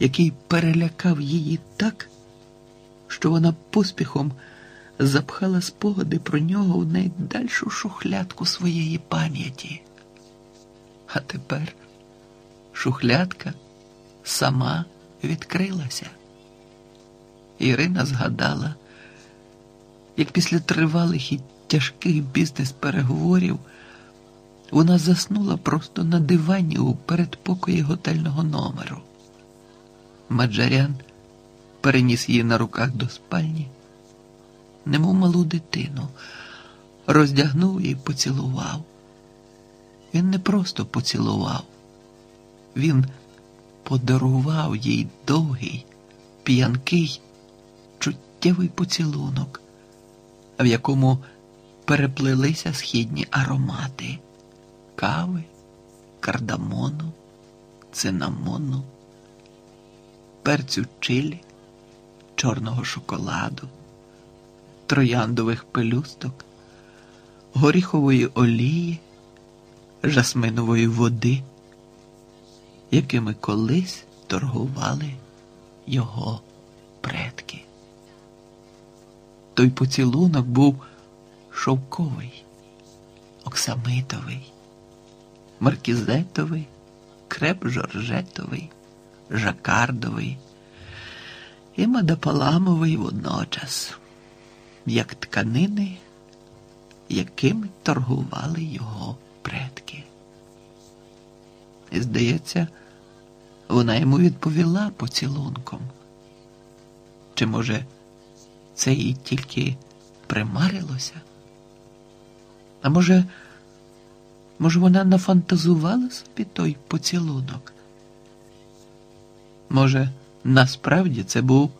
який перелякав її так, що вона поспіхом запхала спогади про нього в найдальшу шухлядку своєї пам'яті. А тепер шухлядка сама відкрилася. Ірина згадала, як після тривалих і тяжких бізнес-переговорів вона заснула просто на дивані у передпокої готельного номеру. Маджарян переніс її на руках до спальні, немов малу дитину, роздягнув і поцілував. Він не просто поцілував, він подарував їй довгий, п'янкий, чуттєвий поцілунок, в якому переплилися східні аромати кави, кардамону, цинамону, перцю чилі, чорного шоколаду, трояндових пелюсток, горіхової олії, жасминової води, якими колись торгували його предки. Той поцілунок був шовковий, оксамитовий, маркізетовий, креп жоржетовий, жакардовий і мадапаламовий водночас, як тканини, якими торгували його предки. І, здається, вона йому відповіла поцілунком. Чи, може, це їй тільки примарилося? А може, може, вона нафантазувала собі той поцілунок? Може, насправді це був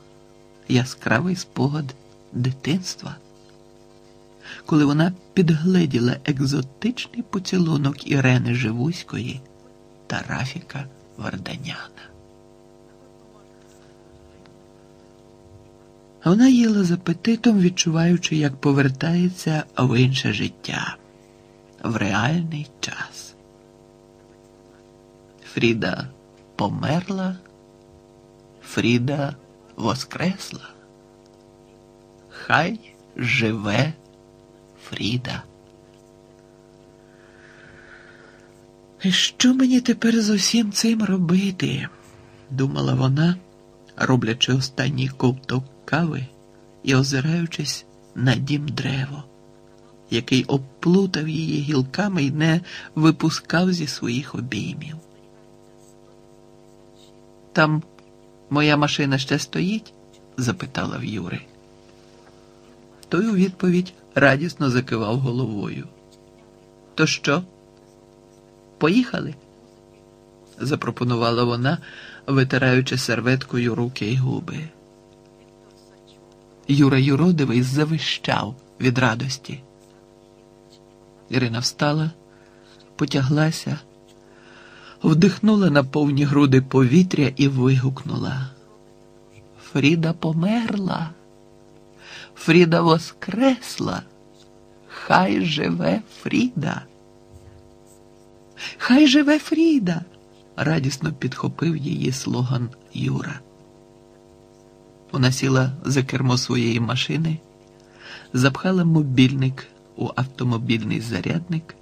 яскравий спогад дитинства, коли вона підгледіла екзотичний поцілунок Ірени Живуської та Рафіка Варданяна. Вона їла з апетитом, відчуваючи, як повертається в інше життя, в реальний час. Фріда померла, Фріда воскресла. Хай живе Фріда. Що мені тепер з усім цим робити? думала вона, роблячи останній ковток кави і озираючись на дім древо, який обплутав її гілками і не випускав зі своїх обіймів. Там моя машина ще стоїть? запитала в Юри. Той у відповідь радісно закивав головою. То що? Поїхали? запропонувала вона, витираючи серветкою руки й губи. Юра Юродивий завищав від радості. Ірина встала, потяглася, вдихнула на повні груди повітря і вигукнула. Фріда померла, Фріда воскресла, хай живе Фріда. Хай живе Фріда, радісно підхопив її слоган Юра. Вона сіла за кермо своєї машини, запхала мобільник у автомобільний зарядник,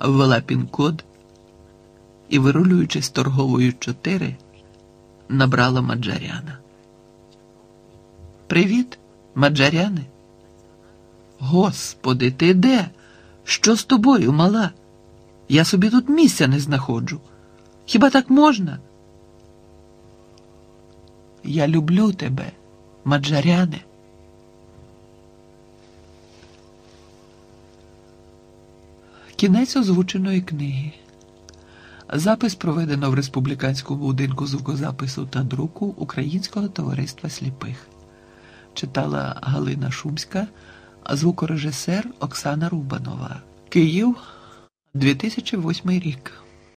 ввела пін-код і, вирулюючи з торговою 4, набрала Маджаряна. Привіт, Маджаряне. Господи, ти де? Що з тобою, мала? Я собі тут місця не знаходжу. Хіба так можна? Я люблю тебе, Маджаряне. Кінець озвученої книги. Запис проведено в республіканському будинку звукозапису та друку Українського товариства сліпих. Читала Галина Шумська, звукорежисер Оксана Рубанова. Київ, 2008 рік.